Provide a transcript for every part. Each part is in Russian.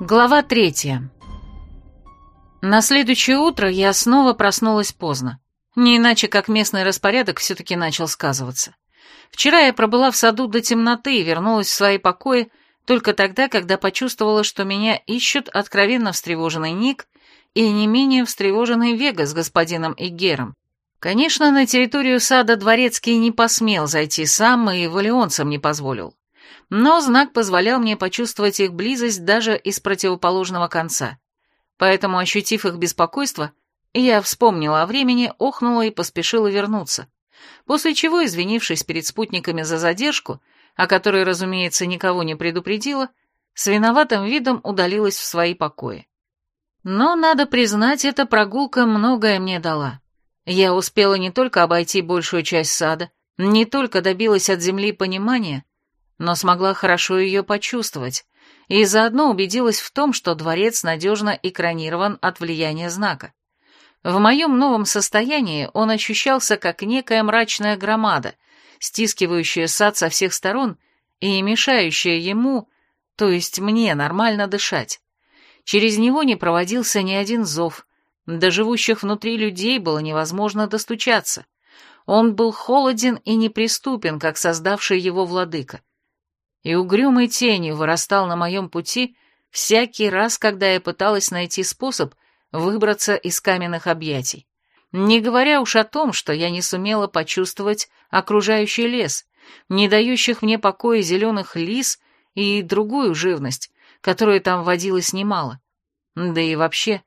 Глава третья. На следующее утро я снова проснулась поздно. Не иначе, как местный распорядок все-таки начал сказываться. Вчера я пробыла в саду до темноты и вернулась в свои покои только тогда, когда почувствовала, что меня ищут откровенно встревоженный Ник и не менее встревоженный Вега с господином Игером. Конечно, на территорию сада Дворецкий не посмел зайти сам и валионцам не позволил но знак позволял мне почувствовать их близость даже из противоположного конца. Поэтому, ощутив их беспокойство, я вспомнила о времени, охнула и поспешила вернуться, после чего, извинившись перед спутниками за задержку, о которой, разумеется, никого не предупредила, с виноватым видом удалилась в свои покои. Но, надо признать, эта прогулка многое мне дала. Я успела не только обойти большую часть сада, не только добилась от земли понимания, но смогла хорошо ее почувствовать, и заодно убедилась в том, что дворец надежно экранирован от влияния знака. В моем новом состоянии он ощущался как некая мрачная громада, стискивающая сад со всех сторон и мешающая ему, то есть мне, нормально дышать. Через него не проводился ни один зов, до живущих внутри людей было невозможно достучаться. Он был холоден и неприступен, как создавший его владыка и угрюмой тенью вырастал на моем пути всякий раз, когда я пыталась найти способ выбраться из каменных объятий. Не говоря уж о том, что я не сумела почувствовать окружающий лес, не дающих мне покоя зеленых лис и другую живность, которая там водилась немало. Да и вообще,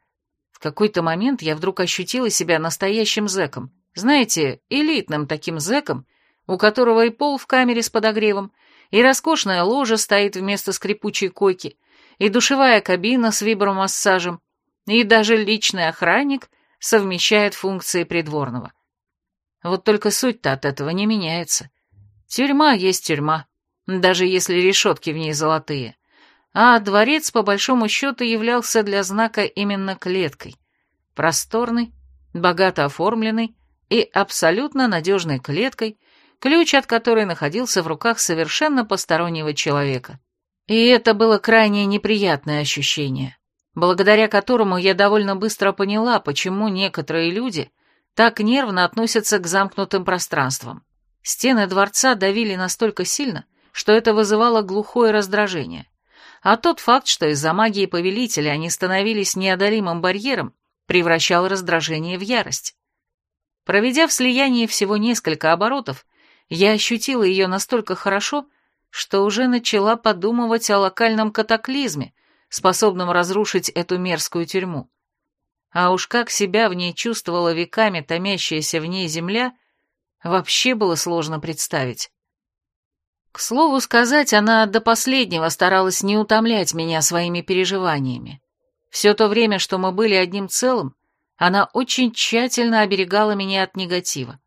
в какой-то момент я вдруг ощутила себя настоящим зэком. Знаете, элитным таким зэком, у которого и пол в камере с подогревом, и роскошная ложа стоит вместо скрипучей койки, и душевая кабина с вибромассажем, и даже личный охранник совмещает функции придворного. Вот только суть-то от этого не меняется. Тюрьма есть тюрьма, даже если решетки в ней золотые. А дворец, по большому счету, являлся для знака именно клеткой. Просторной, богато оформленной и абсолютно надежной клеткой — ключ от которой находился в руках совершенно постороннего человека. И это было крайне неприятное ощущение, благодаря которому я довольно быстро поняла, почему некоторые люди так нервно относятся к замкнутым пространствам. Стены дворца давили настолько сильно, что это вызывало глухое раздражение. А тот факт, что из-за магии повелителя они становились неодолимым барьером, превращал раздражение в ярость. Проведя в слиянии всего несколько оборотов, я ощутила ее настолько хорошо, что уже начала подумывать о локальном катаклизме, способном разрушить эту мерзкую тюрьму. А уж как себя в ней чувствовала веками томящаяся в ней земля, вообще было сложно представить. К слову сказать, она до последнего старалась не утомлять меня своими переживаниями. Все то время, что мы были одним целым, она очень тщательно оберегала меня от негатива.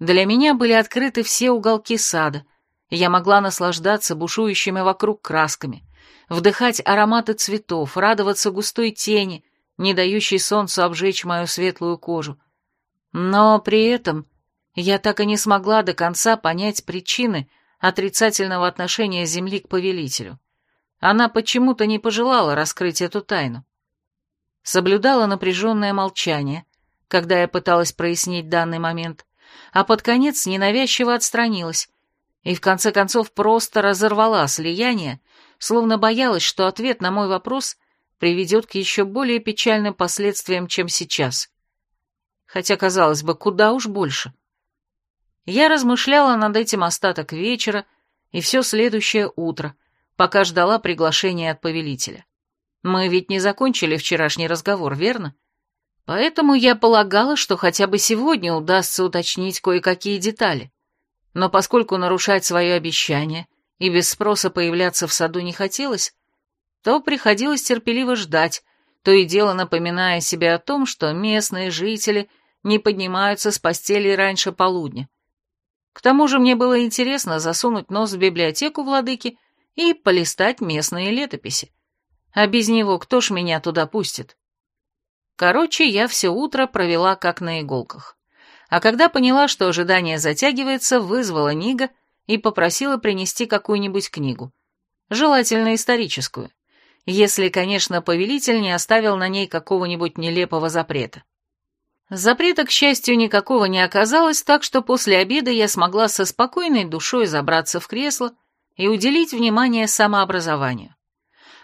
Для меня были открыты все уголки сада, я могла наслаждаться бушующими вокруг красками, вдыхать ароматы цветов, радоваться густой тени, не дающей солнцу обжечь мою светлую кожу. Но при этом я так и не смогла до конца понять причины отрицательного отношения Земли к повелителю. Она почему-то не пожелала раскрыть эту тайну. Соблюдала напряженное молчание, когда я пыталась прояснить данный момент, а под конец ненавязчиво отстранилась и в конце концов просто разорвала слияние, словно боялась, что ответ на мой вопрос приведет к еще более печальным последствиям, чем сейчас. Хотя, казалось бы, куда уж больше. Я размышляла над этим остаток вечера и все следующее утро, пока ждала приглашения от повелителя. Мы ведь не закончили вчерашний разговор, верно? — Поэтому я полагала, что хотя бы сегодня удастся уточнить кое-какие детали. Но поскольку нарушать свое обещание и без спроса появляться в саду не хотелось, то приходилось терпеливо ждать, то и дело напоминая себе о том, что местные жители не поднимаются с постели раньше полудня. К тому же мне было интересно засунуть нос в библиотеку владыки и полистать местные летописи. А без него кто ж меня туда пустит? Короче, я все утро провела как на иголках. А когда поняла, что ожидание затягивается, вызвала Нига и попросила принести какую-нибудь книгу. Желательно историческую. если, конечно, повелитель не оставил на ней какого-нибудь нелепого запрета. Запрета, к счастью, никакого не оказалось, так что после обеда я смогла со спокойной душой забраться в кресло и уделить внимание самообразованию.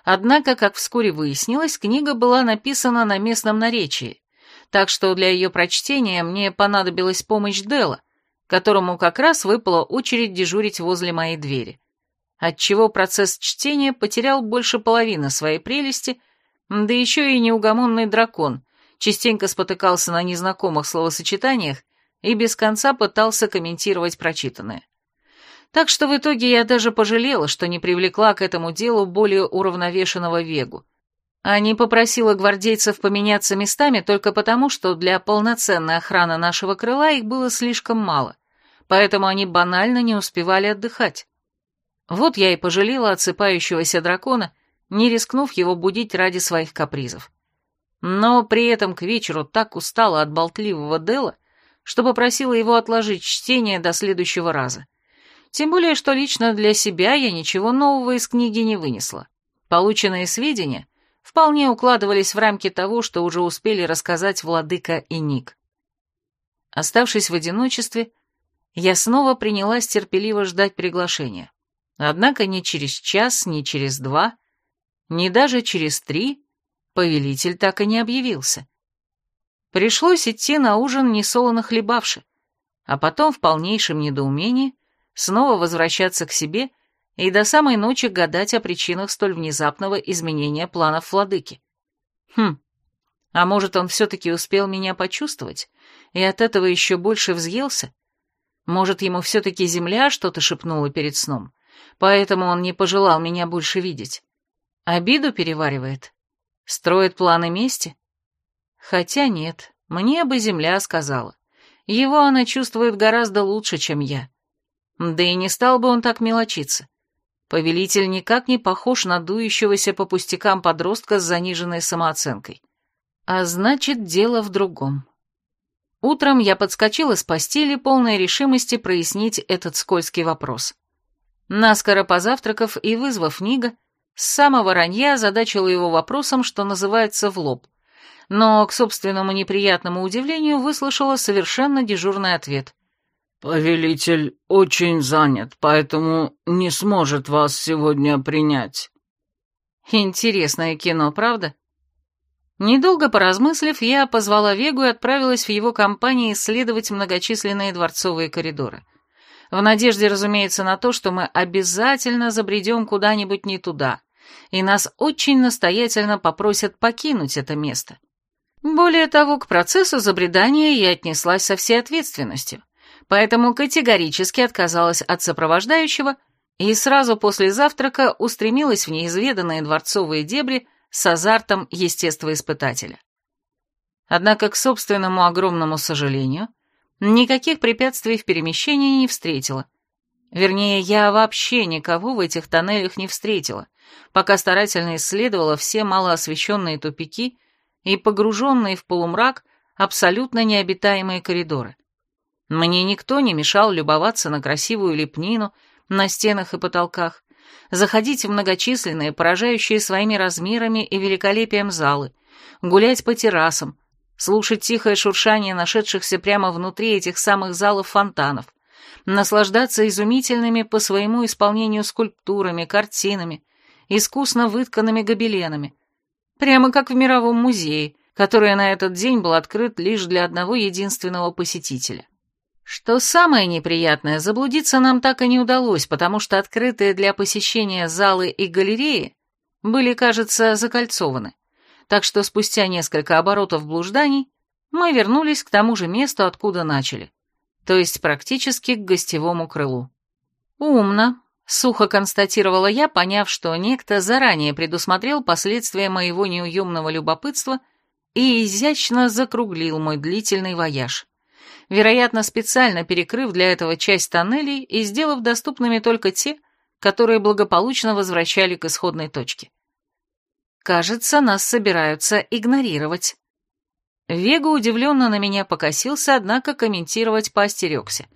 Однако, как вскоре выяснилось, книга была написана на местном наречии, так что для ее прочтения мне понадобилась помощь Дела, которому как раз выпала очередь дежурить возле моей двери, отчего процесс чтения потерял больше половины своей прелести, да еще и неугомонный дракон частенько спотыкался на незнакомых словосочетаниях и без конца пытался комментировать прочитанное. Так что в итоге я даже пожалела, что не привлекла к этому делу более уравновешенного Вегу, а не попросила гвардейцев поменяться местами только потому, что для полноценной охраны нашего крыла их было слишком мало, поэтому они банально не успевали отдыхать. Вот я и пожалела отсыпающегося дракона, не рискнув его будить ради своих капризов. Но при этом к вечеру так устала от болтливого Дела, что попросила его отложить чтение до следующего раза. Тем более, что лично для себя я ничего нового из книги не вынесла. Полученные сведения вполне укладывались в рамки того, что уже успели рассказать владыка и Ник. Оставшись в одиночестве, я снова принялась терпеливо ждать приглашения. Однако ни через час, ни через два, ни даже через три повелитель так и не объявился. Пришлось идти на ужин несолоно хлебавши, а потом в полнейшем недоумении снова возвращаться к себе и до самой ночи гадать о причинах столь внезапного изменения планов владыки. Хм, а может, он все-таки успел меня почувствовать и от этого еще больше взъелся? Может, ему все-таки земля что-то шепнула перед сном, поэтому он не пожелал меня больше видеть? Обиду переваривает? Строит планы мести? Хотя нет, мне бы земля сказала. Его она чувствует гораздо лучше, чем я. Да и не стал бы он так мелочиться. Повелитель никак не похож на дующегося по пустякам подростка с заниженной самооценкой. А значит, дело в другом. Утром я подскочила с постели, полной решимости прояснить этот скользкий вопрос. Наскоро позавтракав и вызвав Нига, с самого ранья озадачила его вопросом, что называется, в лоб. Но, к собственному неприятному удивлению, выслушала совершенно дежурный ответ. «Повелитель очень занят, поэтому не сможет вас сегодня принять». Интересное кино, правда? Недолго поразмыслив, я позвала Вегу и отправилась в его компании исследовать многочисленные дворцовые коридоры. В надежде, разумеется, на то, что мы обязательно забредем куда-нибудь не туда, и нас очень настоятельно попросят покинуть это место. Более того, к процессу забредания я отнеслась со всей ответственностью поэтому категорически отказалась от сопровождающего и сразу после завтрака устремилась в неизведанные дворцовые дебри с азартом естествоиспытателя. Однако, к собственному огромному сожалению, никаких препятствий в перемещении не встретила. Вернее, я вообще никого в этих тоннелях не встретила, пока старательно исследовала все малоосвещенные тупики и погруженные в полумрак абсолютно необитаемые коридоры. Мне никто не мешал любоваться на красивую лепнину на стенах и потолках, заходить в многочисленные, поражающие своими размерами и великолепием залы, гулять по террасам, слушать тихое шуршание нашедшихся прямо внутри этих самых залов фонтанов, наслаждаться изумительными по своему исполнению скульптурами, картинами, искусно вытканными гобеленами, прямо как в мировом музее, который на этот день был открыт лишь для одного единственного посетителя. Что самое неприятное, заблудиться нам так и не удалось, потому что открытые для посещения залы и галереи были, кажется, закольцованы. Так что спустя несколько оборотов блужданий мы вернулись к тому же месту, откуда начали, то есть практически к гостевому крылу. «Умно», — сухо констатировала я, поняв, что некто заранее предусмотрел последствия моего неуемного любопытства и изящно закруглил мой длительный вояж вероятно, специально перекрыв для этого часть тоннелей и сделав доступными только те, которые благополучно возвращали к исходной точке. Кажется, нас собираются игнорировать. Вега удивленно на меня покосился, однако комментировать поостерегся.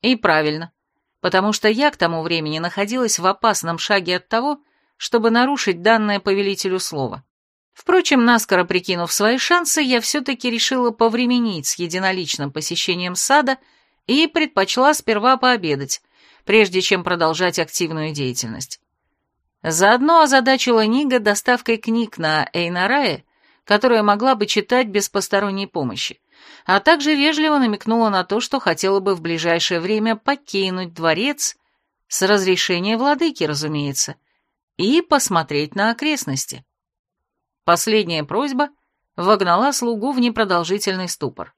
И правильно, потому что я к тому времени находилась в опасном шаге от того, чтобы нарушить данное повелителю слово. Впрочем, наскоро прикинув свои шансы, я все-таки решила повременить с единоличным посещением сада и предпочла сперва пообедать, прежде чем продолжать активную деятельность. Заодно озадачила Нига доставкой книг на Эйнарае, которая могла бы читать без посторонней помощи, а также вежливо намекнула на то, что хотела бы в ближайшее время покинуть дворец, с разрешения владыки, разумеется, и посмотреть на окрестности. Последняя просьба вогнала слугу в непродолжительный ступор.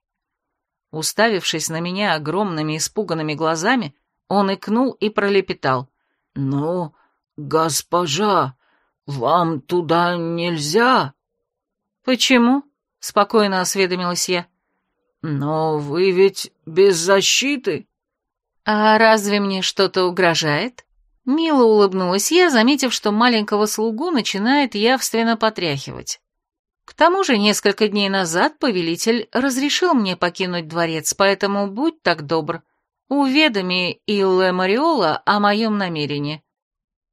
Уставившись на меня огромными испуганными глазами, он икнул и пролепетал. «Ну, госпожа, вам туда нельзя?» «Почему?» — спокойно осведомилась я. «Но вы ведь без защиты». «А разве мне что-то угрожает?» Мило улыбнулась я, заметив, что маленького слугу начинает явственно потряхивать. К тому же несколько дней назад повелитель разрешил мне покинуть дворец, поэтому будь так добр, уведоми Илле Мариола о моем намерении.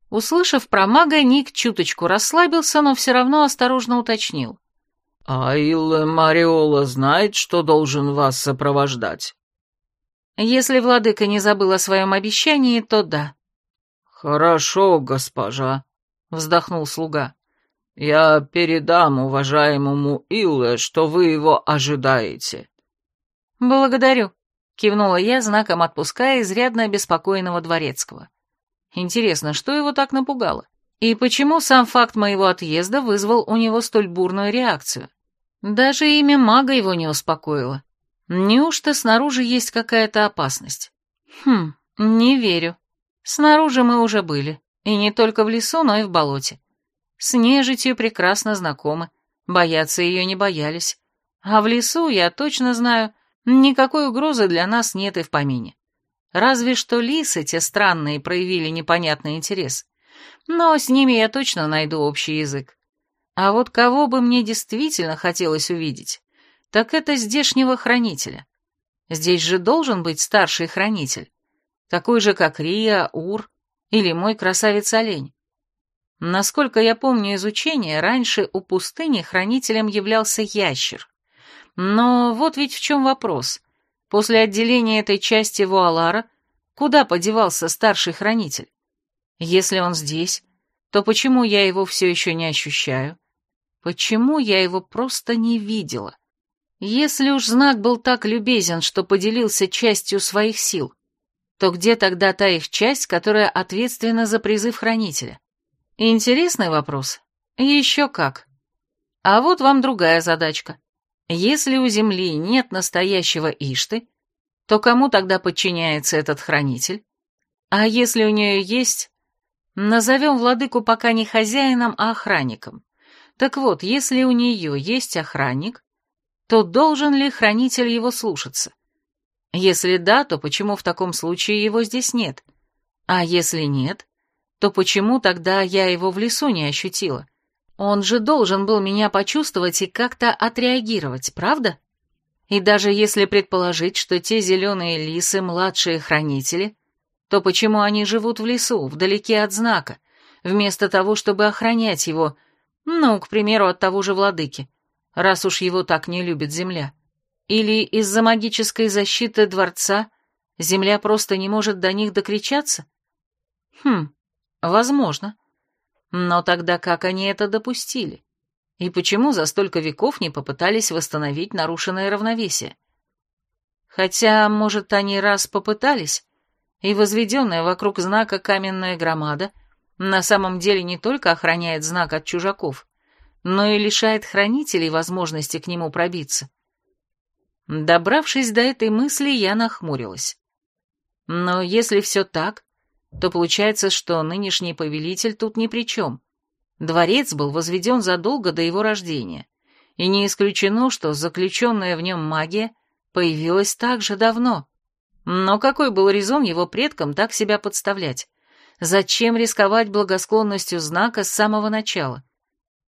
Услышав про мага, Ник чуточку расслабился, но все равно осторожно уточнил. «А Илле Мариола знает, что должен вас сопровождать?» «Если владыка не забыл о своем обещании, то да». «Хорошо, госпожа», — вздохнул слуга. «Я передам уважаемому Илле, что вы его ожидаете». «Благодарю», — кивнула я, знаком отпуская изрядно обеспокоенного дворецкого. «Интересно, что его так напугало? И почему сам факт моего отъезда вызвал у него столь бурную реакцию? Даже имя мага его не успокоило. Неужто снаружи есть какая-то опасность? Хм, не верю. Снаружи мы уже были, и не только в лесу, но и в болоте. С нежитью прекрасно знакомы, бояться ее не боялись. А в лесу, я точно знаю, никакой угрозы для нас нет и в помине. Разве что лисы те странные проявили непонятный интерес. Но с ними я точно найду общий язык. А вот кого бы мне действительно хотелось увидеть, так это здешнего хранителя. Здесь же должен быть старший хранитель такой же, как Рия, Ур или мой красавец-олень. Насколько я помню из учения, раньше у пустыни хранителем являлся ящер. Но вот ведь в чем вопрос. После отделения этой части Вуалара, куда подевался старший хранитель? Если он здесь, то почему я его все еще не ощущаю? Почему я его просто не видела? Если уж знак был так любезен, что поделился частью своих сил, то где тогда та их часть, которая ответственна за призыв хранителя? Интересный вопрос. Еще как. А вот вам другая задачка. Если у Земли нет настоящего Ишты, то кому тогда подчиняется этот хранитель? А если у нее есть... Назовем владыку пока не хозяином, а охранником. Так вот, если у нее есть охранник, то должен ли хранитель его слушаться? Если да, то почему в таком случае его здесь нет? А если нет, то почему тогда я его в лесу не ощутила? Он же должен был меня почувствовать и как-то отреагировать, правда? И даже если предположить, что те зеленые лисы — младшие хранители, то почему они живут в лесу, вдалеке от знака, вместо того, чтобы охранять его, ну, к примеру, от того же владыки, раз уж его так не любит земля? Или из-за магической защиты дворца земля просто не может до них докричаться? Хм, возможно. Но тогда как они это допустили? И почему за столько веков не попытались восстановить нарушенное равновесие? Хотя, может, они раз попытались, и возведенная вокруг знака каменная громада на самом деле не только охраняет знак от чужаков, но и лишает хранителей возможности к нему пробиться. Добравшись до этой мысли, я нахмурилась. Но если все так, то получается, что нынешний повелитель тут ни при чем. Дворец был возведен задолго до его рождения, и не исключено, что заключенная в нем магия появилась так же давно. Но какой был резон его предкам так себя подставлять? Зачем рисковать благосклонностью знака с самого начала?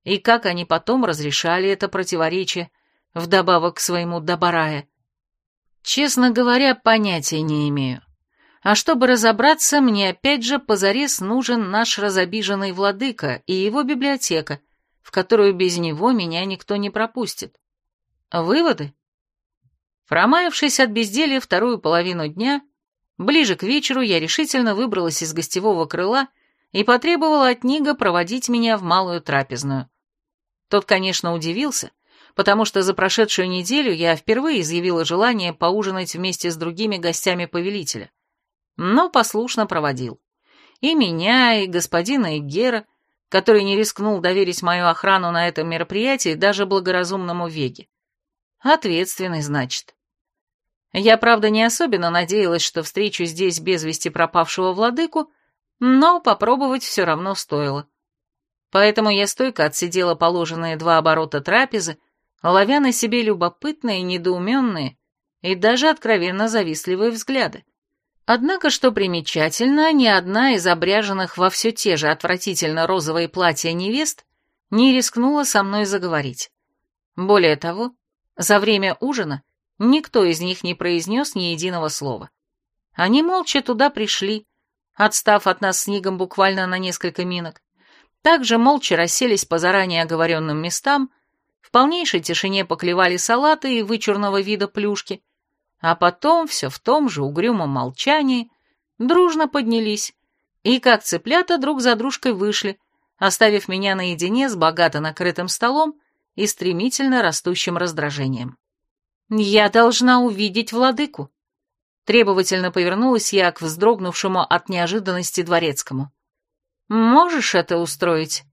И как они потом разрешали это противоречие, вдобавок к своему Добарая. Честно говоря, понятия не имею. А чтобы разобраться, мне опять же позарез нужен наш разобиженный владыка и его библиотека, в которую без него меня никто не пропустит. Выводы? Промаявшись от безделья вторую половину дня, ближе к вечеру я решительно выбралась из гостевого крыла и потребовала от Нига проводить меня в малую трапезную. Тот, конечно, удивился, потому что за прошедшую неделю я впервые изъявила желание поужинать вместе с другими гостями повелителя, но послушно проводил. И меня, и господина Игера, который не рискнул доверить мою охрану на этом мероприятии даже благоразумному Веге. Ответственный, значит. Я, правда, не особенно надеялась, что встречу здесь без вести пропавшего владыку, но попробовать все равно стоило. Поэтому я стойко отсидела положенные два оборота трапезы, ловя себе любопытные, недоуменные и даже откровенно завистливые взгляды. Однако, что примечательно, ни одна из обряженных во все те же отвратительно розовые платья невест не рискнула со мной заговорить. Более того, за время ужина никто из них не произнес ни единого слова. Они молча туда пришли, отстав от нас с Нигом буквально на несколько минок, также молча расселись по заранее оговоренным местам, в полнейшей тишине поклевали салаты и вычурного вида плюшки, а потом все в том же угрюмом молчании дружно поднялись и, как цыплята, друг за дружкой вышли, оставив меня наедине с богато накрытым столом и стремительно растущим раздражением. «Я должна увидеть владыку», Требовательно повернулась я к вздрогнувшему от неожиданности дворецкому. «Можешь это устроить?»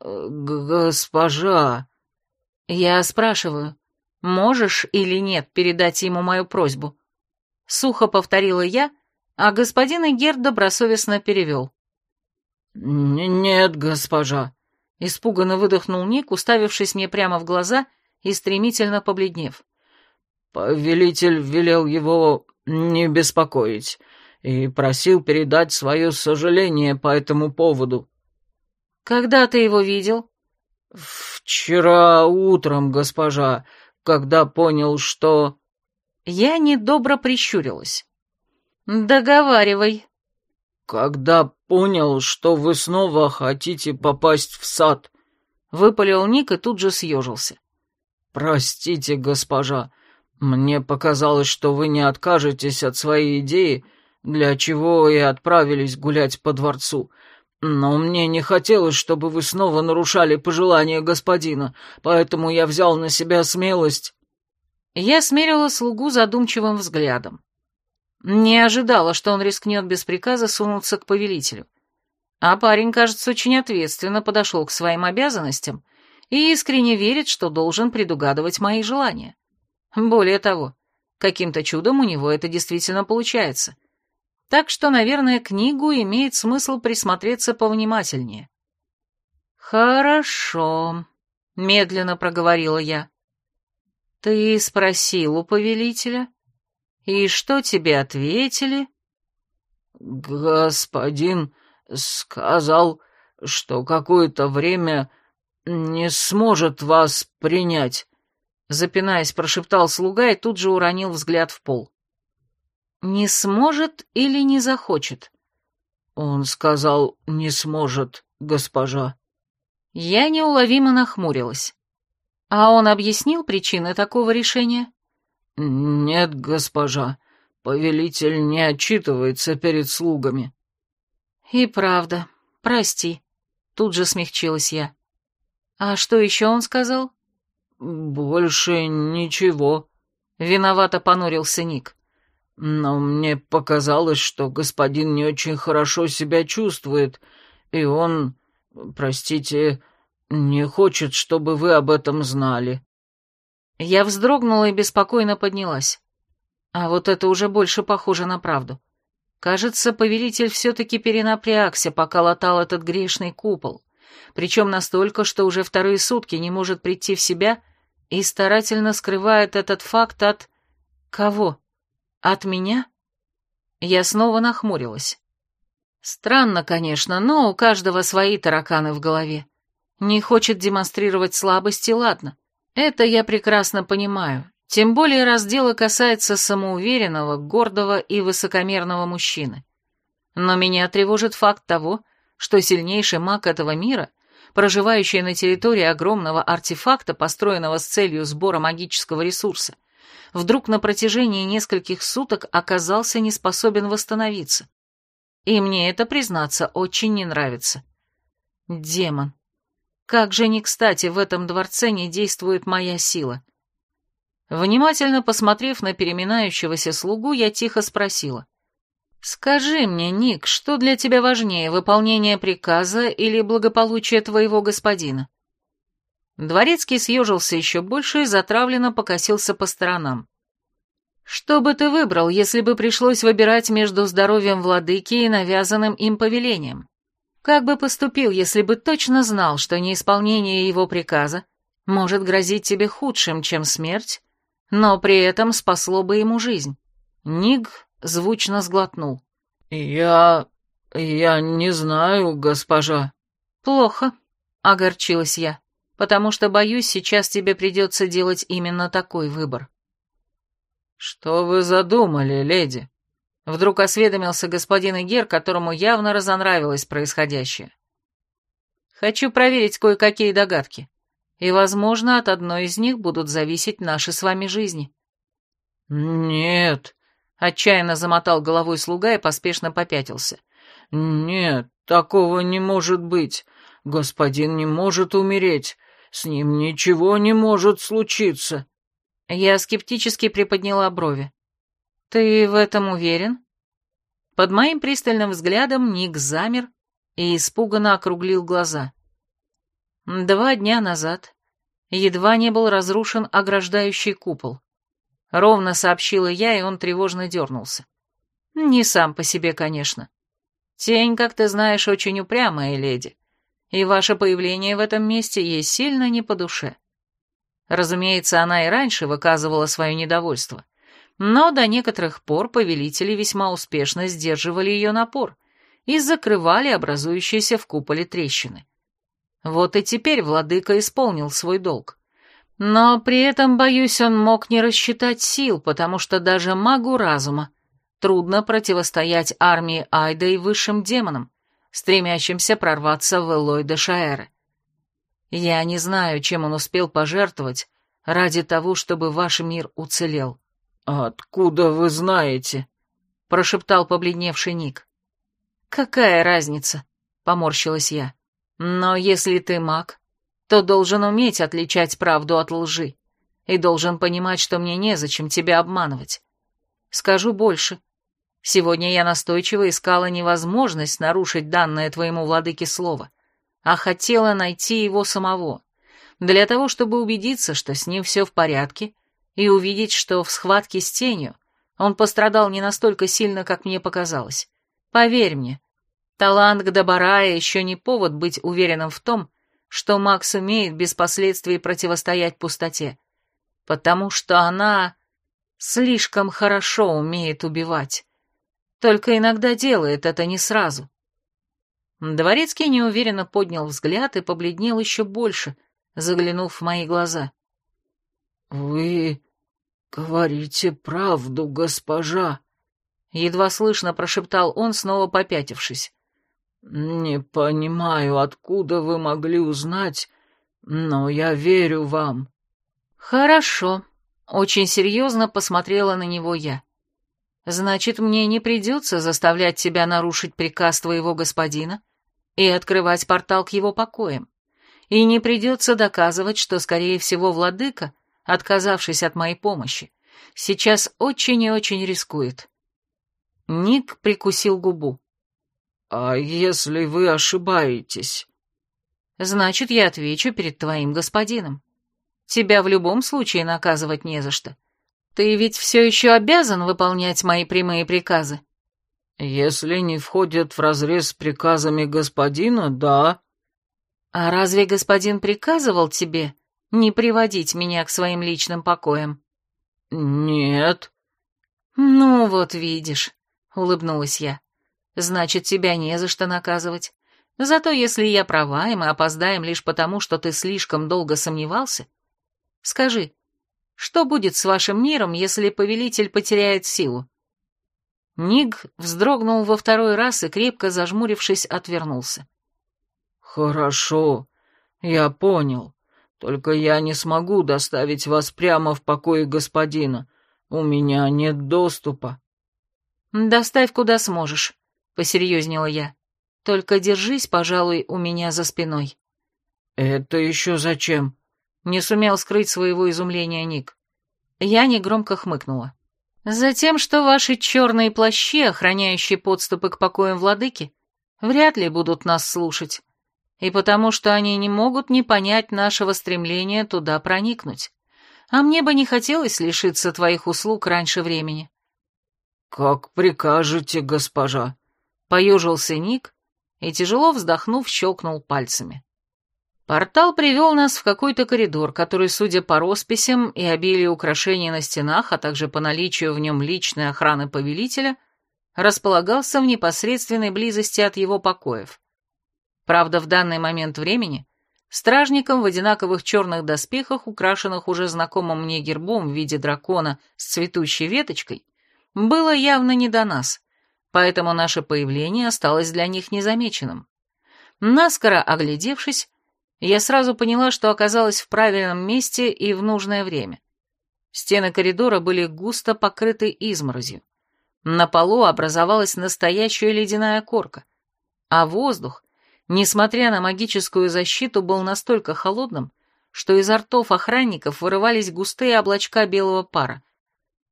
«Госпожа...» «Я спрашиваю, можешь или нет передать ему мою просьбу?» Сухо повторила я, а господин Игер добросовестно перевел. «Нет, госпожа», — испуганно выдохнул Ник, уставившись мне прямо в глаза и стремительно побледнев. «Повелитель велел его не беспокоить и просил передать свое сожаление по этому поводу». «Когда ты его видел?» «Вчера утром, госпожа, когда понял, что...» Я недобро прищурилась. «Договаривай». «Когда понял, что вы снова хотите попасть в сад», — выпалил Ник и тут же съежился. «Простите, госпожа, мне показалось, что вы не откажетесь от своей идеи, для чего и отправились гулять по дворцу. Но мне не хотелось, чтобы вы снова нарушали пожелания господина, поэтому я взял на себя смелость...» Я смерила слугу задумчивым взглядом. Не ожидала, что он рискнет без приказа сунуться к повелителю. А парень, кажется, очень ответственно подошел к своим обязанностям и искренне верит, что должен предугадывать мои желания. Более того, каким-то чудом у него это действительно получается. Так что, наверное, книгу имеет смысл присмотреться повнимательнее. «Хорошо», — медленно проговорила я. «Ты спросил у повелителя? И что тебе ответили?» «Господин сказал, что какое-то время не сможет вас принять», запинаясь, прошептал слуга и тут же уронил взгляд в пол. «Не сможет или не захочет?» «Он сказал, не сможет, госпожа». Я неуловимо нахмурилась. А он объяснил причины такого решения? Нет, госпожа, повелитель не отчитывается перед слугами. И правда, прости, тут же смягчилась я. А что еще он сказал? Больше ничего. Виновато понурился Ник. Но мне показалось, что господин не очень хорошо себя чувствует, и он, простите, «Не хочет, чтобы вы об этом знали». Я вздрогнула и беспокойно поднялась. А вот это уже больше похоже на правду. Кажется, повелитель все-таки перенапрягся, пока латал этот грешный купол, причем настолько, что уже вторые сутки не может прийти в себя и старательно скрывает этот факт от... кого? От меня? Я снова нахмурилась. Странно, конечно, но у каждого свои тараканы в голове. Не хочет демонстрировать слабости, ладно. Это я прекрасно понимаю. Тем более раз дело касается самоуверенного, гордого и высокомерного мужчины. Но меня тревожит факт того, что сильнейший маг этого мира, проживающий на территории огромного артефакта, построенного с целью сбора магического ресурса, вдруг на протяжении нескольких суток оказался не способен восстановиться. И мне это, признаться, очень не нравится. Демон. Как же не кстати в этом дворце не действует моя сила. Внимательно посмотрев на переминающегося слугу, я тихо спросила. «Скажи мне, Ник, что для тебя важнее, выполнение приказа или благополучие твоего господина?» Дворецкий съежился еще больше и затравленно покосился по сторонам. «Что бы ты выбрал, если бы пришлось выбирать между здоровьем владыки и навязанным им повелением? Как бы поступил, если бы точно знал, что неисполнение его приказа может грозить тебе худшим, чем смерть, но при этом спасло бы ему жизнь?» Ник звучно сглотнул. «Я... я не знаю, госпожа». «Плохо», — огорчилась я потому что, боюсь, сейчас тебе придется делать именно такой выбор». «Что вы задумали, леди?» Вдруг осведомился господин Игер, которому явно разонравилось происходящее. «Хочу проверить кое-какие догадки, и, возможно, от одной из них будут зависеть наши с вами жизни». «Нет», — отчаянно замотал головой слуга и поспешно попятился. «Нет, такого не может быть. Господин не может умереть. С ним ничего не может случиться. Я скептически приподняла брови. Ты в этом уверен? Под моим пристальным взглядом Ник замер и испуганно округлил глаза. Два дня назад едва не был разрушен ограждающий купол. Ровно сообщила я, и он тревожно дернулся. Не сам по себе, конечно. Тень, как ты знаешь, очень упрямая леди и ваше появление в этом месте ей сильно не по душе. Разумеется, она и раньше выказывала свое недовольство, но до некоторых пор повелители весьма успешно сдерживали ее напор и закрывали образующиеся в куполе трещины. Вот и теперь владыка исполнил свой долг. Но при этом, боюсь, он мог не рассчитать сил, потому что даже магу разума трудно противостоять армии Айда и высшим демонам, стремящимся прорваться в Элой де Шаэры. Я не знаю, чем он успел пожертвовать ради того, чтобы ваш мир уцелел. «Откуда вы знаете?» — прошептал побледневший Ник. «Какая разница?» — поморщилась я. «Но если ты маг, то должен уметь отличать правду от лжи и должен понимать, что мне незачем тебя обманывать. Скажу больше. Сегодня я настойчиво искала невозможность нарушить данное твоему владыке слово, а хотела найти его самого, для того, чтобы убедиться, что с ним все в порядке, и увидеть, что в схватке с тенью он пострадал не настолько сильно, как мне показалось. Поверь мне, талант Гдабарая еще не повод быть уверенным в том, что Макс умеет без последствий противостоять пустоте, потому что она слишком хорошо умеет убивать. Только иногда делает это не сразу. Дворецкий неуверенно поднял взгляд и побледнел еще больше, заглянув в мои глаза. «Вы говорите правду, госпожа», — едва слышно прошептал он, снова попятившись. «Не понимаю, откуда вы могли узнать, но я верю вам». «Хорошо», — очень серьезно посмотрела на него я. Значит, мне не придется заставлять тебя нарушить приказ твоего господина и открывать портал к его покоям. И не придется доказывать, что, скорее всего, владыка, отказавшись от моей помощи, сейчас очень и очень рискует. Ник прикусил губу. «А если вы ошибаетесь?» «Значит, я отвечу перед твоим господином. Тебя в любом случае наказывать не за что. Ты ведь все еще обязан выполнять мои прямые приказы. Если не входят вразрез с приказами господина, да. А разве господин приказывал тебе не приводить меня к своим личным покоям? Нет. Ну вот видишь, улыбнулась я. Значит, тебя не за что наказывать. Зато если я права, и мы опоздаем лишь потому, что ты слишком долго сомневался, скажи, Что будет с вашим миром, если повелитель потеряет силу?» Ник вздрогнул во второй раз и, крепко зажмурившись, отвернулся. «Хорошо, я понял. Только я не смогу доставить вас прямо в покое господина. У меня нет доступа». «Доставь куда сможешь», — посерьезнела я. «Только держись, пожалуй, у меня за спиной». «Это еще зачем?» — не сумел скрыть своего изумления Ник. Я негромко хмыкнула. «Затем, что ваши черные плащи, охраняющие подступы к покоям владыки, вряд ли будут нас слушать, и потому что они не могут не понять нашего стремления туда проникнуть. А мне бы не хотелось лишиться твоих услуг раньше времени». «Как прикажете, госпожа», — поежился Ник и, тяжело вздохнув, щелкнул пальцами. Портал привел нас в какой-то коридор, который, судя по росписям и обилию украшений на стенах, а также по наличию в нем личной охраны повелителя, располагался в непосредственной близости от его покоев. Правда, в данный момент времени стражникам в одинаковых черных доспехах, украшенных уже знакомым мне гербом в виде дракона с цветущей веточкой, было явно не до нас, поэтому наше появление осталось для них незамеченным. Наскоро оглядевшись, я сразу поняла, что оказалась в правильном месте и в нужное время. Стены коридора были густо покрыты изморозью. На полу образовалась настоящая ледяная корка, а воздух, несмотря на магическую защиту, был настолько холодным, что изо ртов охранников вырывались густые облачка белого пара.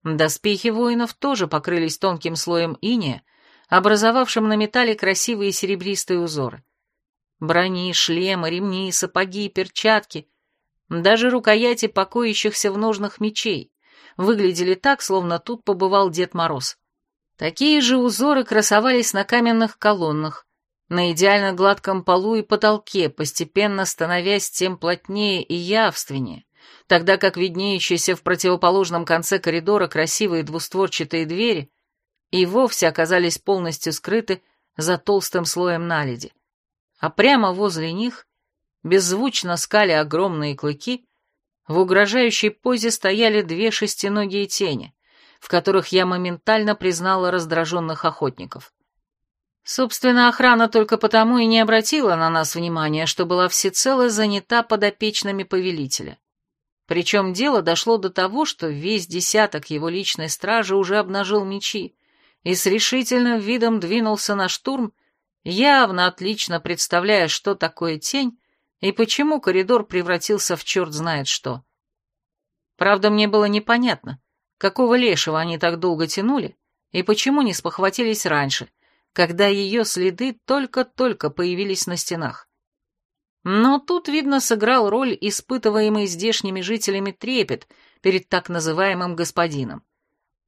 Доспехи воинов тоже покрылись тонким слоем иния, образовавшим на металле красивые серебристые узоры. Брони, шлемы, ремни, сапоги, перчатки, даже рукояти покоящихся в ножнах мечей выглядели так, словно тут побывал Дед Мороз. Такие же узоры красовались на каменных колоннах, на идеально гладком полу и потолке, постепенно становясь тем плотнее и явственнее, тогда как виднеющиеся в противоположном конце коридора красивые двустворчатые двери и вовсе оказались полностью скрыты за толстым слоем наледи а прямо возле них, беззвучно скали огромные клыки, в угрожающей позе стояли две шестиногие тени, в которых я моментально признала раздраженных охотников. Собственно, охрана только потому и не обратила на нас внимания, что была всецело занята подопечными повелителя. Причем дело дошло до того, что весь десяток его личной стражи уже обнажил мечи и с решительным видом двинулся на штурм, явно отлично представляя, что такое тень и почему коридор превратился в черт знает что. Правда, мне было непонятно, какого лешего они так долго тянули и почему не спохватились раньше, когда ее следы только-только появились на стенах. Но тут, видно, сыграл роль испытываемый здешними жителями трепет перед так называемым господином.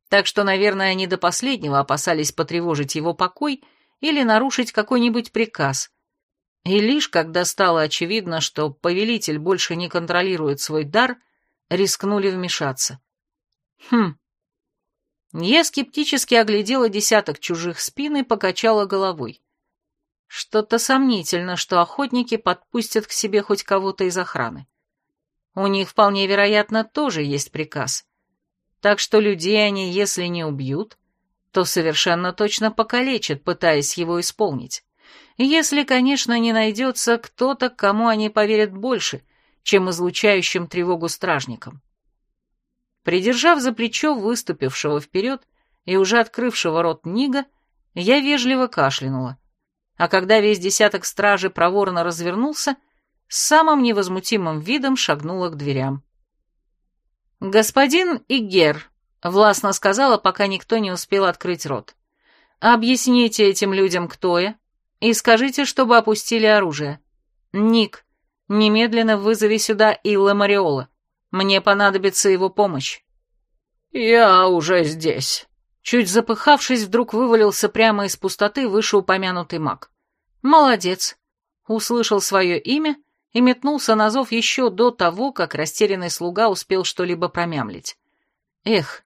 Так что, наверное, они до последнего опасались потревожить его покой или нарушить какой-нибудь приказ. И лишь когда стало очевидно, что повелитель больше не контролирует свой дар, рискнули вмешаться. Хм. Я скептически оглядела десяток чужих спин и покачала головой. Что-то сомнительно, что охотники подпустят к себе хоть кого-то из охраны. У них вполне вероятно тоже есть приказ. Так что людей они, если не убьют, то совершенно точно покалечат, пытаясь его исполнить. Если, конечно, не найдется кто-то, кому они поверят больше, чем излучающим тревогу стражникам. Придержав за плечо выступившего вперед и уже открывшего рот Нига, я вежливо кашлянула, а когда весь десяток стражи проворно развернулся, с самым невозмутимым видом шагнула к дверям. «Господин Игер», Властно сказала, пока никто не успел открыть рот. «Объясните этим людям, кто я, и скажите, чтобы опустили оружие. Ник, немедленно вызови сюда Илла Мариола. Мне понадобится его помощь». «Я уже здесь». Чуть запыхавшись, вдруг вывалился прямо из пустоты вышеупомянутый маг. «Молодец!» Услышал свое имя и метнулся на зов еще до того, как растерянный слуга успел что-либо промямлить. «Эх,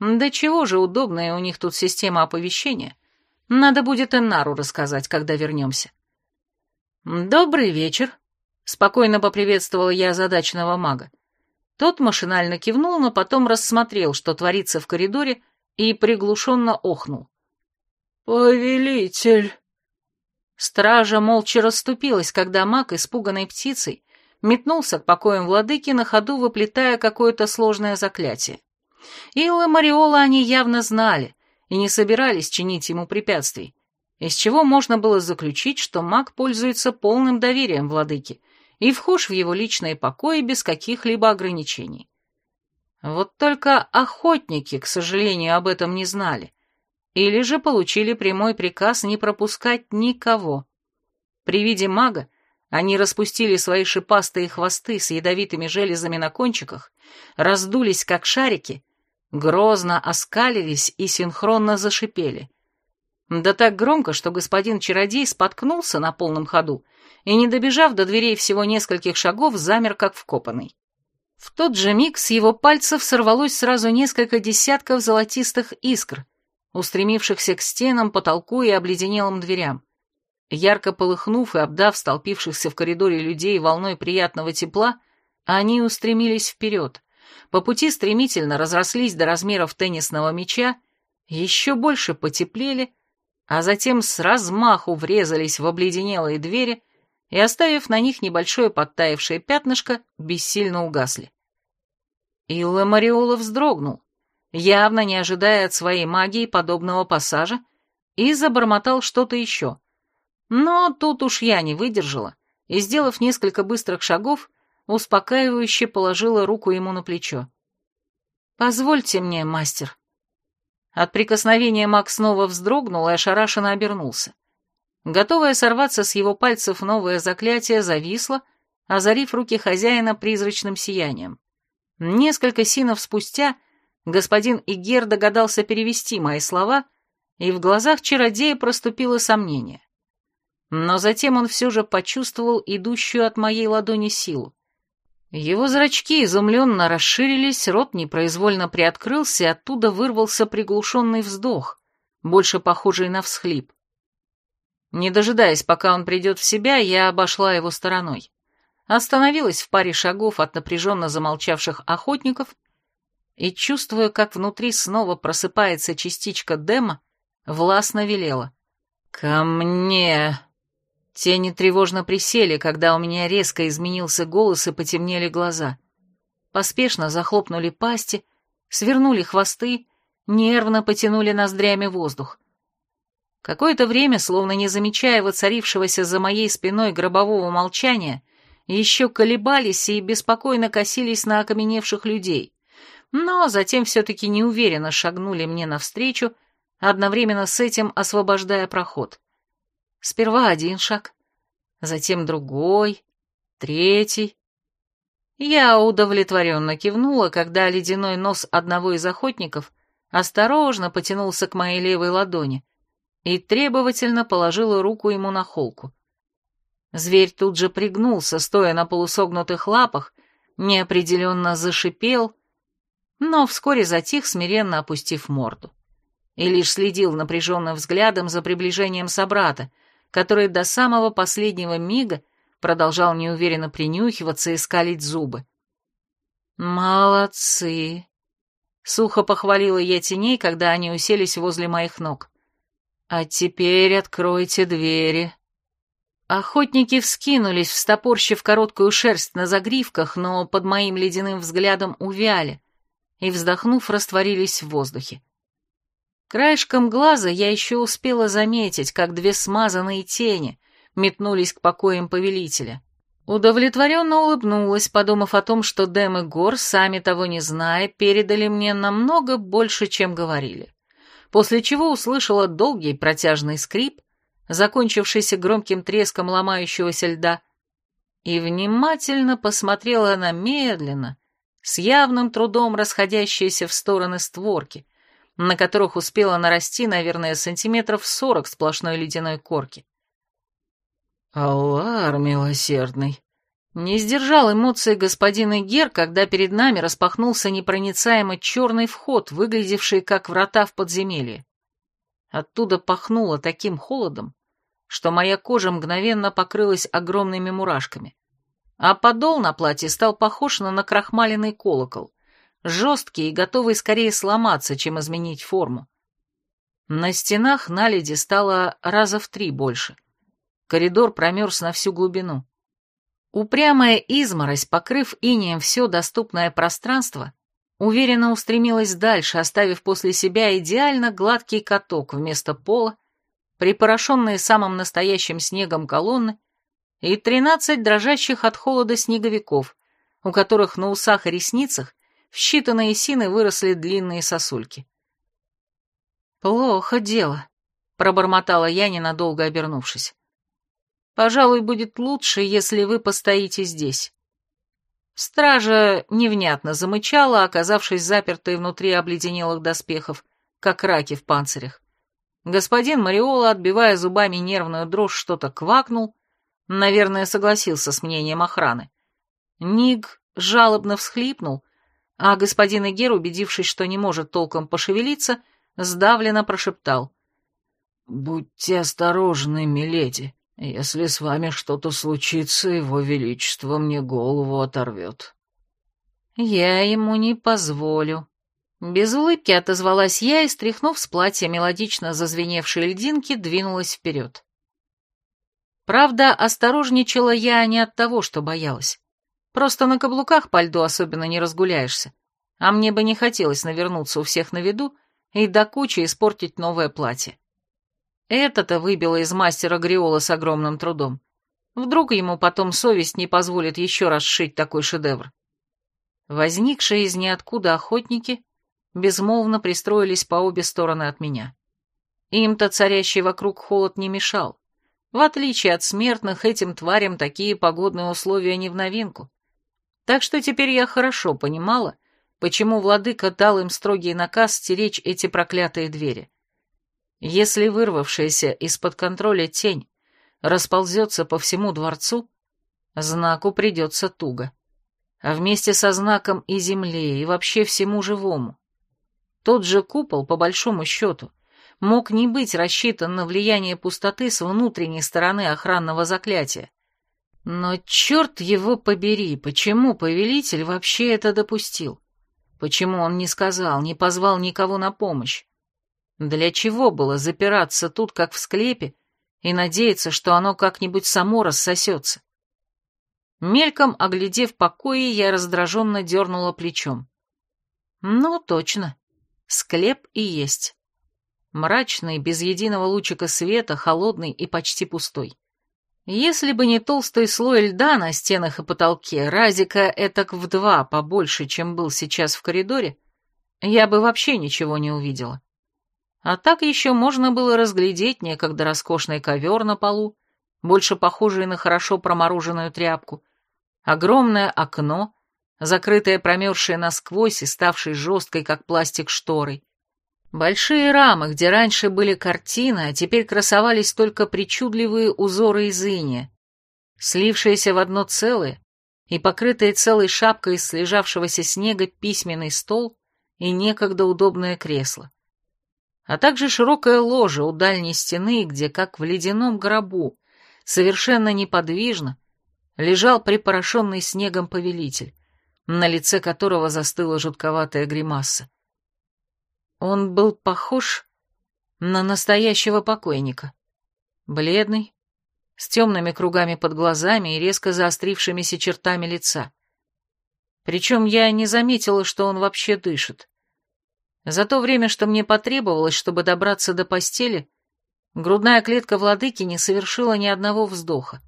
да чего же удобная у них тут система оповещения. Надо будет Эннару рассказать, когда вернемся. «Добрый вечер», — спокойно поприветствовала я озадаченного мага. Тот машинально кивнул, но потом рассмотрел, что творится в коридоре, и приглушенно охнул. «Повелитель!» Стража молча расступилась, когда маг, испуганной птицей, метнулся к покоям владыки, на ходу выплетая какое-то сложное заклятие. Илла Мариола они явно знали и не собирались чинить ему препятствий, из чего можно было заключить, что маг пользуется полным доверием владыки и вхож в его личные покои без каких-либо ограничений. Вот только охотники, к сожалению, об этом не знали, или же получили прямой приказ не пропускать никого. При виде мага они распустили свои шипастые хвосты с ядовитыми железами на кончиках, раздулись как шарики, грозно оскалились и синхронно зашипели. Да так громко, что господин чародей споткнулся на полном ходу и, не добежав до дверей всего нескольких шагов, замер как вкопанный. В тот же миг с его пальцев сорвалось сразу несколько десятков золотистых искр, устремившихся к стенам, потолку и обледенелым дверям. Ярко полыхнув и обдав столпившихся в коридоре людей волной приятного тепла, они устремились вперед. По пути стремительно разрослись до размеров теннисного мяча, еще больше потеплели, а затем с размаху врезались в обледенелые двери и, оставив на них небольшое подтаявшее пятнышко, бессильно угасли. Илла Мариола вздрогнул, явно не ожидая от своей магии подобного пассажа, и забормотал что-то еще. Но тут уж я не выдержала, и, сделав несколько быстрых шагов, успокаивающе положила руку ему на плечо. «Позвольте мне, мастер». От прикосновения маг снова вздрогнул и ошарашенно обернулся. Готовая сорваться с его пальцев новое заклятие зависло, озарив руки хозяина призрачным сиянием. Несколько синов спустя — господин Игер догадался перевести мои слова, и в глазах чародея проступило сомнение. Но затем он все же почувствовал идущую от моей ладони силу. Его зрачки изумленно расширились, рот непроизвольно приоткрылся, и оттуда вырвался приглушенный вздох, больше похожий на всхлип. Не дожидаясь, пока он придет в себя, я обошла его стороной. Остановилась в паре шагов от напряженно замолчавших охотников и, чувствуя, как внутри снова просыпается частичка Дема, властно велела. «Ко мне!» Тени тревожно присели, когда у меня резко изменился голос и потемнели глаза. Поспешно захлопнули пасти, свернули хвосты, нервно потянули ноздрями воздух. Какое-то время, словно не замечая воцарившегося за моей спиной гробового молчания, еще колебались и беспокойно косились на окаменевших людей но затем все-таки неуверенно шагнули мне навстречу, одновременно с этим освобождая проход. Сперва один шаг, затем другой, третий. Я удовлетворенно кивнула, когда ледяной нос одного из охотников осторожно потянулся к моей левой ладони и требовательно положила руку ему на холку. Зверь тут же пригнулся, стоя на полусогнутых лапах, неопределенно зашипел но вскоре затих, смиренно опустив морду. И лишь следил напряженным взглядом за приближением собрата, который до самого последнего мига продолжал неуверенно принюхиваться и скалить зубы. «Молодцы!» — сухо похвалила я теней, когда они уселись возле моих ног. «А теперь откройте двери». Охотники вскинулись, встопорщив короткую шерсть на загривках, но под моим ледяным взглядом увяли, и, вздохнув, растворились в воздухе. Краешком глаза я еще успела заметить, как две смазанные тени метнулись к покоям повелителя. Удовлетворенно улыбнулась, подумав о том, что Дэм и Гор, сами того не зная, передали мне намного больше, чем говорили. После чего услышала долгий протяжный скрип, закончившийся громким треском ломающегося льда, и внимательно посмотрела на медленно, с явным трудом расходящиеся в стороны створки, на которых успела нарасти, наверное, сантиметров сорок сплошной ледяной корки. «Аллар милосердный!» Не сдержал эмоции господин Игер, когда перед нами распахнулся непроницаемо черный вход, выглядевший как врата в подземелье. Оттуда пахнуло таким холодом, что моя кожа мгновенно покрылась огромными мурашками. а подол на платье стал похож на накрахмаленный колокол, жесткий и готовый скорее сломаться, чем изменить форму. На стенах наледи стало раза в три больше. Коридор промерз на всю глубину. Упрямая изморозь, покрыв инеем все доступное пространство, уверенно устремилась дальше, оставив после себя идеально гладкий каток вместо пола, припорошенные самым настоящим снегом колонны и тринадцать дрожащих от холода снеговиков, у которых на усах и ресницах в считанные сины выросли длинные сосульки. «Плохо дело», — пробормотала я, ненадолго обернувшись. «Пожалуй, будет лучше, если вы постоите здесь». Стража невнятно замычала, оказавшись запертой внутри обледенелых доспехов, как раки в панцирях. Господин Мариола, отбивая зубами нервную дрожь, что-то квакнул, наверное, согласился с мнением охраны. Ник жалобно всхлипнул, а господин Эгер, убедившись, что не может толком пошевелиться, сдавленно прошептал. «Будьте осторожны, миледи. Если с вами что-то случится, его величество мне голову оторвет». «Я ему не позволю». Без улыбки отозвалась я и, стряхнув с платья мелодично зазвеневшие льдинки, двинулась вперед. Правда, осторожничала я не от того, что боялась. Просто на каблуках по льду особенно не разгуляешься, а мне бы не хотелось навернуться у всех на виду и до кучи испортить новое платье. Это-то выбило из мастера Гриола с огромным трудом. Вдруг ему потом совесть не позволит еще раз сшить такой шедевр. Возникшие из ниоткуда охотники безмолвно пристроились по обе стороны от меня. Им-то царящий вокруг холод не мешал. В отличие от смертных, этим тварям такие погодные условия не в новинку. Так что теперь я хорошо понимала, почему владыка дал им строгий наказ стеречь эти проклятые двери. Если вырвавшаяся из-под контроля тень расползется по всему дворцу, знаку придется туго. А вместе со знаком и земле, и вообще всему живому. Тот же купол, по большому счету, мог не быть рассчитан на влияние пустоты с внутренней стороны охранного заклятия. Но черт его побери, почему повелитель вообще это допустил? Почему он не сказал, не позвал никого на помощь? Для чего было запираться тут, как в склепе, и надеяться, что оно как-нибудь само рассосется? Мельком оглядев покои, я раздраженно дернула плечом. Ну, точно, склеп и есть. Мрачный, без единого лучика света, холодный и почти пустой. Если бы не толстый слой льда на стенах и потолке, разика этак в два побольше, чем был сейчас в коридоре, я бы вообще ничего не увидела. А так еще можно было разглядеть некогда роскошный ковер на полу, больше похожий на хорошо промороженную тряпку, огромное окно, закрытое промерзшее насквозь и ставшей жесткой, как пластик, шторой. Большие рамы, где раньше были картины, а теперь красовались только причудливые узоры из иния, слившиеся в одно целое и покрытые целой шапкой из слежавшегося снега письменный стол и некогда удобное кресло а также широкое ложе у дальней стены, где, как в ледяном гробу, совершенно неподвижно, лежал припорошенный снегом повелитель, на лице которого застыла жутковатая гримаса. Он был похож на настоящего покойника. Бледный, с темными кругами под глазами и резко заострившимися чертами лица. Причем я не заметила, что он вообще дышит. За то время, что мне потребовалось, чтобы добраться до постели, грудная клетка владыки не совершила ни одного вздоха.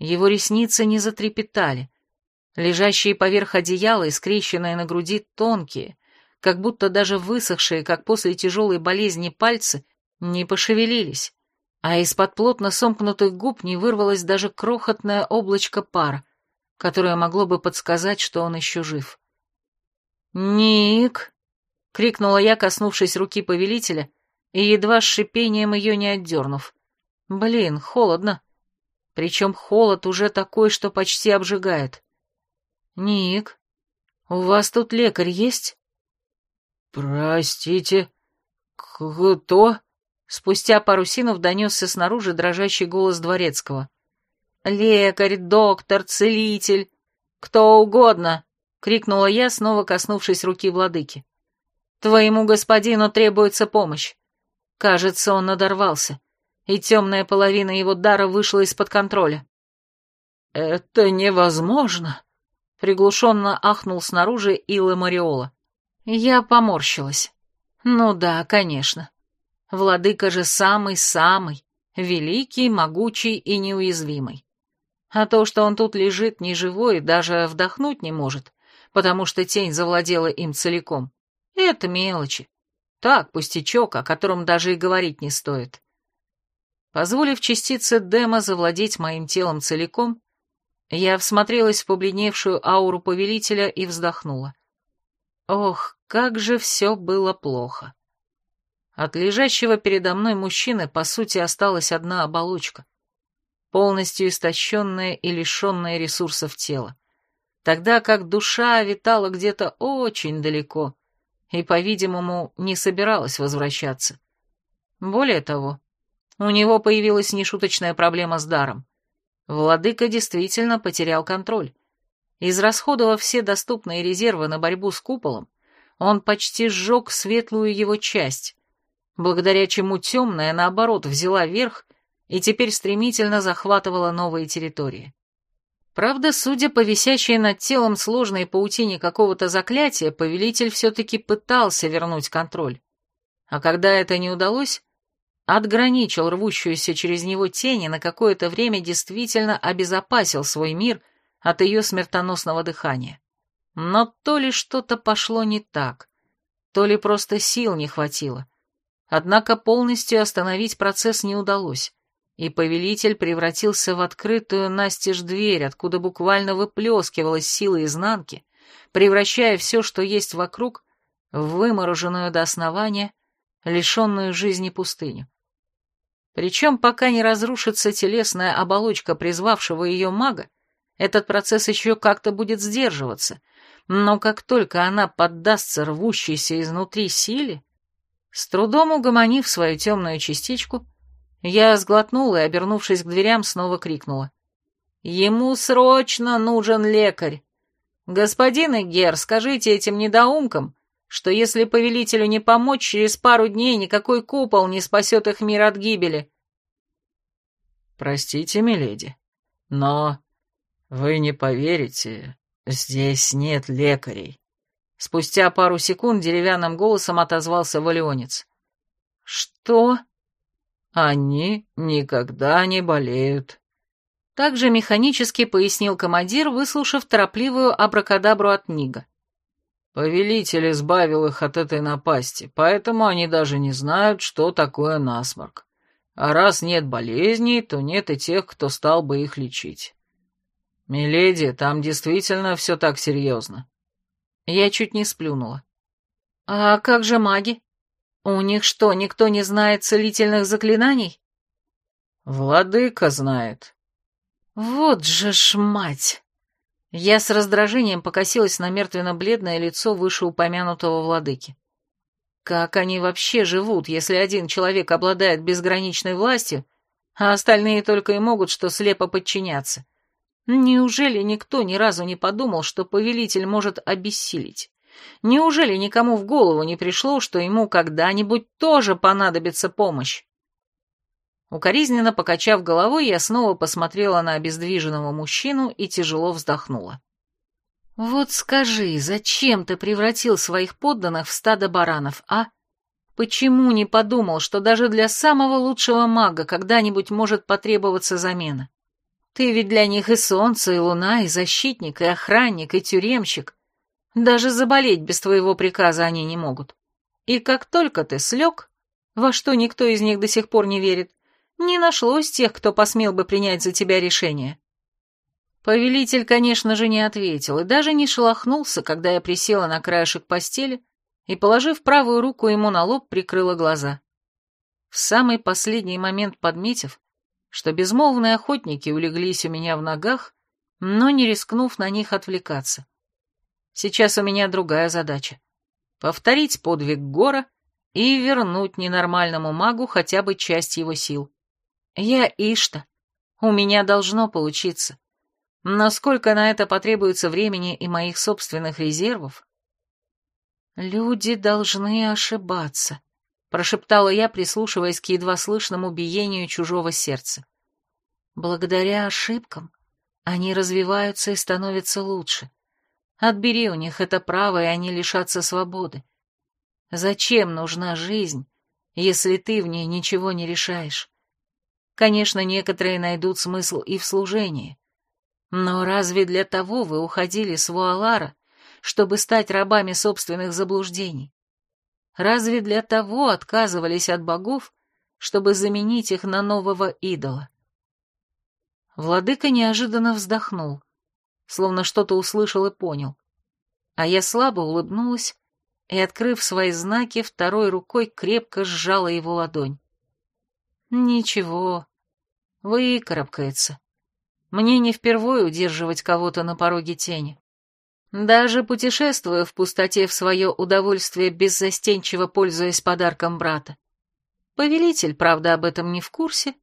Его ресницы не затрепетали. Лежащие поверх одеяла и скрещенные на груди тонкие, как будто даже высохшие, как после тяжелой болезни, пальцы не пошевелились, а из-под плотно сомкнутых губ не вырвалось даже крохотное облачко пара, которое могло бы подсказать, что он еще жив. «Ник!» — крикнула я, коснувшись руки повелителя, и едва с шипением ее не отдернув. «Блин, холодно. Причем холод уже такой, что почти обжигает. Ник, у вас тут лекарь есть?» «Простите, кто?» Спустя пару синов донесся снаружи дрожащий голос дворецкого. Лекарь, доктор, целитель, кто угодно, крикнула я, снова коснувшись руки владыки. Твоему господину требуется помощь. Кажется, он надорвался, и темная половина его дара вышла из-под контроля. «Это невозможно!» — приглушенно ахнул снаружи Илла Мариола. Я поморщилась. «Ну да, конечно. Владыка же самый-самый, великий, могучий и неуязвимый. А то, что он тут лежит неживой, даже вдохнуть не может, потому что тень завладела им целиком, это мелочи. Так, пустячок, о котором даже и говорить не стоит. Позволив частице Дема завладеть моим телом целиком, я всмотрелась в побледневшую ауру повелителя и вздохнула. Ох, как же все было плохо. От лежащего передо мной мужчины, по сути, осталась одна оболочка, полностью истощенная и лишенная ресурсов тела, тогда как душа витала где-то очень далеко и, по-видимому, не собиралась возвращаться. Более того, у него появилась нешуточная проблема с даром. Владыка действительно потерял контроль. Израсходовав все доступные резервы на борьбу с куполом, он почти сжег светлую его часть, благодаря чему темная, наоборот, взяла верх и теперь стремительно захватывала новые территории. Правда, судя по висящей над телом сложной паутине какого-то заклятия, повелитель все-таки пытался вернуть контроль. А когда это не удалось, отграничил рвущуюся через него тени на какое-то время действительно обезопасил свой мир от ее смертоносного дыхания. Но то ли что-то пошло не так, то ли просто сил не хватило. Однако полностью остановить процесс не удалось, и повелитель превратился в открытую настежь дверь, откуда буквально выплескивалась сила изнанки, превращая все, что есть вокруг, в вымороженную до основания, лишенную жизни пустыню. Причем, пока не разрушится телесная оболочка призвавшего ее мага, этот процесс еще как-то будет сдерживаться, но как только она поддастся рвущейся изнутри силе, с трудом угомонив свою темную частичку, я сглотнула и, обернувшись к дверям, снова крикнула. «Ему срочно нужен лекарь! Господин Игер, скажите этим недоумкам, что если повелителю не помочь, через пару дней никакой купол не спасет их мир от гибели». «Простите, миледи, но вы не поверите, здесь нет лекарей». Спустя пару секунд деревянным голосом отозвался Валионец. «Что?» «Они никогда не болеют». Также механически пояснил командир, выслушав торопливую абракадабру от Нига. Повелитель избавил их от этой напасти, поэтому они даже не знают, что такое насморк. А раз нет болезней, то нет и тех, кто стал бы их лечить. Миледи, там действительно все так серьезно. Я чуть не сплюнула. «А как же маги? У них что, никто не знает целительных заклинаний?» «Владыка знает». «Вот же ж мать!» Я с раздражением покосилась на мертвенно-бледное лицо вышеупомянутого владыки. Как они вообще живут, если один человек обладает безграничной властью, а остальные только и могут что слепо подчиняться? Неужели никто ни разу не подумал, что повелитель может обессилить? Неужели никому в голову не пришло, что ему когда-нибудь тоже понадобится помощь? Укоризненно покачав головой, я снова посмотрела на обездвиженного мужчину и тяжело вздохнула. «Вот скажи, зачем ты превратил своих подданных в стадо баранов, а? Почему не подумал, что даже для самого лучшего мага когда-нибудь может потребоваться замена? Ты ведь для них и солнце, и луна, и защитник, и охранник, и тюремщик. Даже заболеть без твоего приказа они не могут. И как только ты слег, во что никто из них до сих пор не верит, не нашлось тех, кто посмел бы принять за тебя решение. Повелитель, конечно же, не ответил и даже не шелохнулся, когда я присела на краешек постели и, положив правую руку ему на лоб, прикрыла глаза. В самый последний момент подметив, что безмолвные охотники улеглись у меня в ногах, но не рискнув на них отвлекаться. Сейчас у меня другая задача — повторить подвиг Гора и вернуть ненормальному магу хотя бы часть его сил. Я Ишта, У меня должно получиться. Насколько на это потребуется времени и моих собственных резервов? Люди должны ошибаться, прошептала я, прислушиваясь к едва слышному биению чужого сердца. Благодаря ошибкам они развиваются и становятся лучше. Отбери у них это право, и они лишатся свободы. Зачем нужна жизнь, если ты в ней ничего не решаешь? Конечно, некоторые найдут смысл и в служении. Но разве для того вы уходили с Вуалара, чтобы стать рабами собственных заблуждений? Разве для того отказывались от богов, чтобы заменить их на нового идола? Владыка неожиданно вздохнул, словно что-то услышал и понял. А я слабо улыбнулась и, открыв свои знаки, второй рукой крепко сжала его ладонь. Ничего, Выкарабкается. Мне не впервые удерживать кого-то на пороге тени. Даже путешествуя в пустоте в свое удовольствие, беззастенчиво пользуясь подарком брата. Повелитель, правда, об этом не в курсе,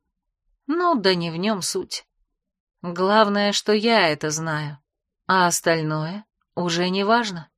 но да не в нем суть. Главное, что я это знаю, а остальное уже не важно.